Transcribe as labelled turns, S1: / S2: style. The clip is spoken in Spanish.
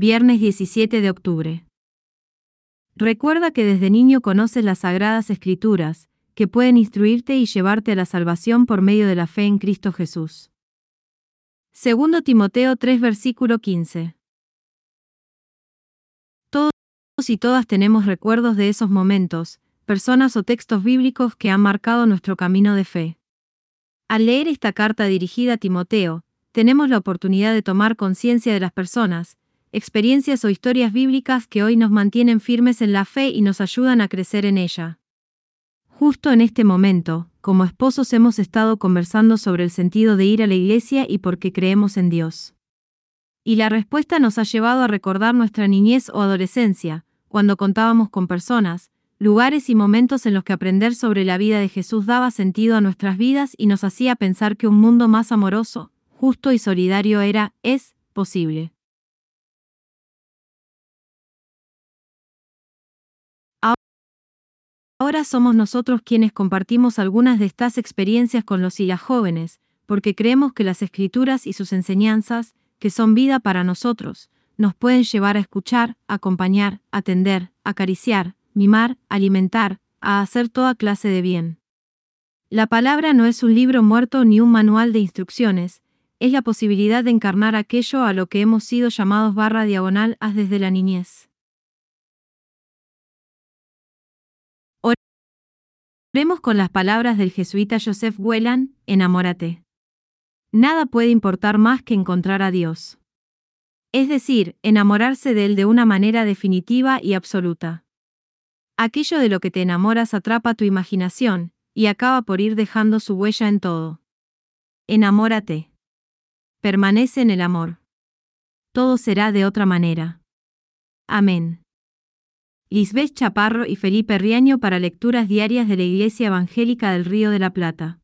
S1: Viernes 17 de octubre. Recuerda que desde niño conoces las sagradas escrituras, que pueden instruirte y llevarte a la salvación por medio de la fe en Cristo Jesús. Segundo Timoteo 3 versículo 15. Todos y todas tenemos recuerdos de esos momentos, personas o textos bíblicos que han marcado nuestro camino de fe. Al leer esta carta dirigida a Timoteo, tenemos la oportunidad de tomar conciencia de las personas, experiencias o historias bíblicas que hoy nos mantienen firmes en la fe y nos ayudan a crecer en ella. Justo en este momento, como esposos hemos estado conversando sobre el sentido de ir a la iglesia y por qué creemos en Dios. Y la respuesta nos ha llevado a recordar nuestra niñez o adolescencia, cuando contábamos con personas, lugares y momentos en los que aprender sobre la vida de Jesús daba sentido a nuestras vidas y nos hacía pensar que un mundo más amoroso, justo y solidario era, es, posible. Ahora somos nosotros quienes compartimos algunas de estas experiencias con los y las jóvenes, porque creemos que las escrituras y sus enseñanzas, que son vida para nosotros, nos pueden llevar a escuchar, acompañar, atender, acariciar, mimar, alimentar, a hacer toda clase de bien. La palabra no es un libro muerto ni un manual de instrucciones, es la posibilidad de encarnar aquello a lo que hemos sido llamados barra diagonal haz desde la niñez. Vemos con las palabras del jesuita Joseph Whelan, enamórate. Nada puede importar más que encontrar a Dios. Es decir, enamorarse de Él de una manera definitiva y absoluta. Aquello de lo que te enamoras atrapa tu imaginación, y acaba por ir dejando su huella en todo. Enamórate. Permanece en el amor. Todo será de otra manera. Amén. Lisbeth Chaparro y Felipe Riaño para lecturas diarias de la Iglesia Evangélica del Río de la Plata.